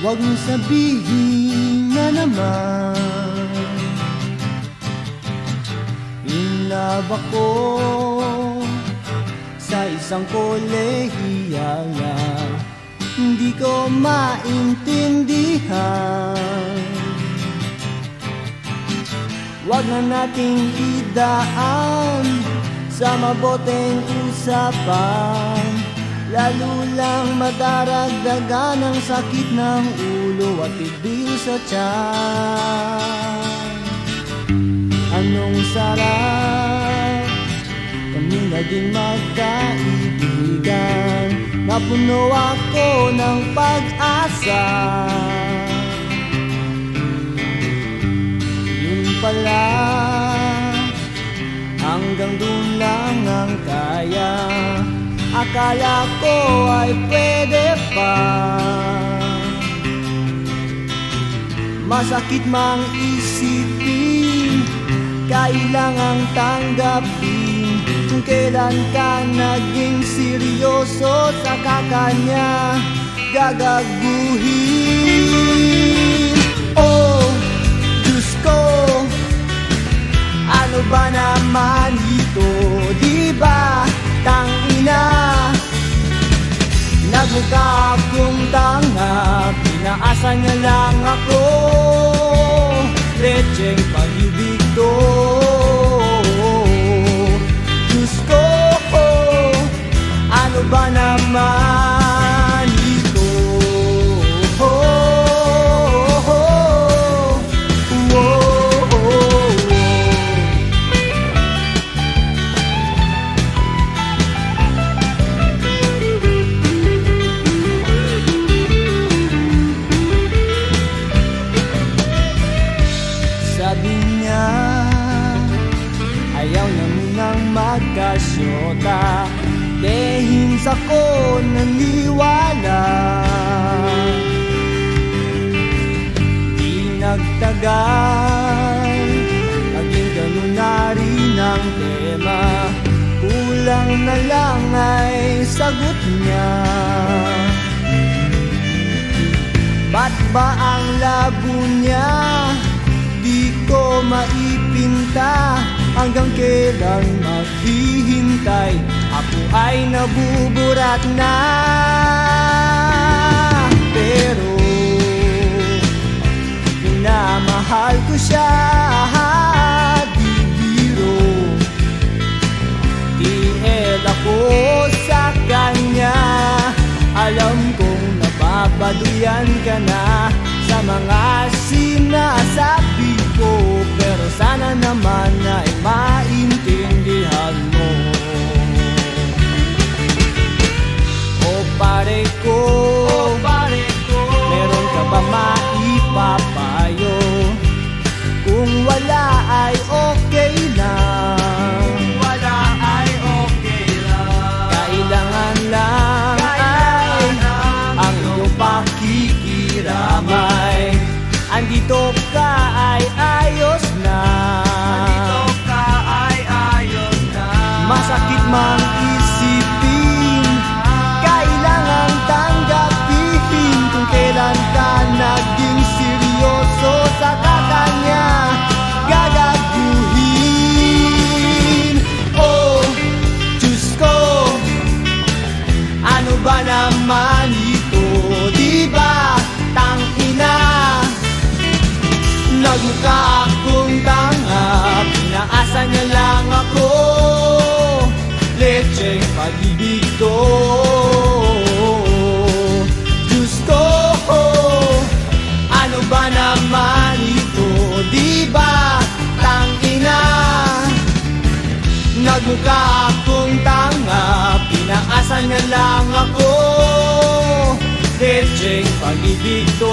Huwag mo sabihin na naman. In love ako Sa isang kolehiyal na Hindi ko maintindihan. Huwag na nating idaan sa maboteng usapan Lalo lang madaragdagan ang sakit ng ulo at ibil sa tiyan. Anong sarap kami naging magkaibigan. Napuno ako ng pag-asa. Pala Hanggang doon lang ang kaya. Akala ko ay pwede pa. Masakit mang isipin Kailangang tanggapin Kung kailan ka naging seryoso Sa kakanya. Gagaguhin Pinaasa niya lang Dehins ako naniwala. Di nagtagal Naging ganun na rin ang tema. Kulang na lang ay sagot niya. Ba't ba ang labo niya? Di ko maipinta. Hanggang kailan maghihintay Ako ay nabuburat na. Pero Minamahal ko siya Di biro Tiel ako sa kanya. Alam kong nababaduyan ka na Sa mga sinasabi ko. Pero sana naman ay pare ko. Meron ka ba maipapayo? Kung wala ay okay lang. Wala Nagmukha akong tanga. Pinaasa niya lang ako. Lecheng pag-ibig to Diyos ko Ano ba naman ito, di ba? Tangina? Nagmukha akong tanga. Pinaasa niya lang ako. Lecheng pag-ibig to